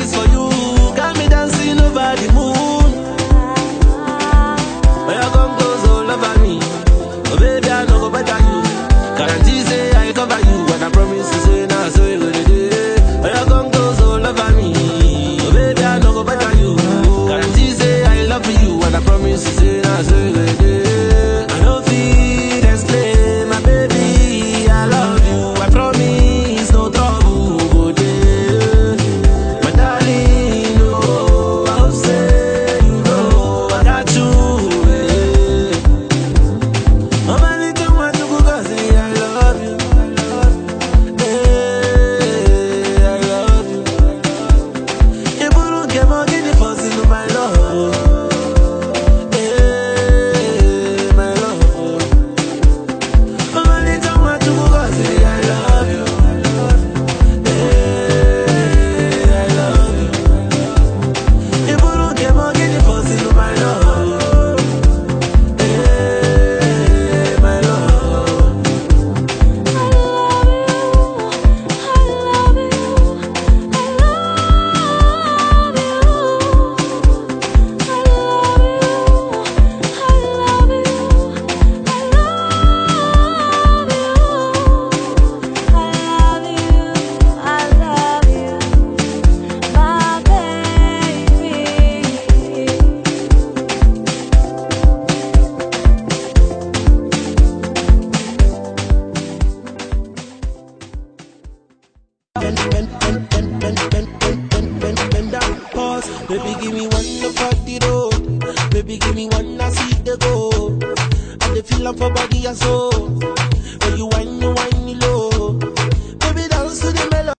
is for you. Got me dancing over the moon. When you come close oh, all over me, oh baby I know go better you. Guarantee say I cover you, and I promise to say now so you gonna do. When you come close oh, all over me, oh baby I know go better you. Guarantee say I love you, and I promise to say now so you do. bend, bend, bend, bend, bend, bend, bend, bend down, pause. Baby, give me one of at the road. Baby, give me one, I see the go. And the feeling for body and soul.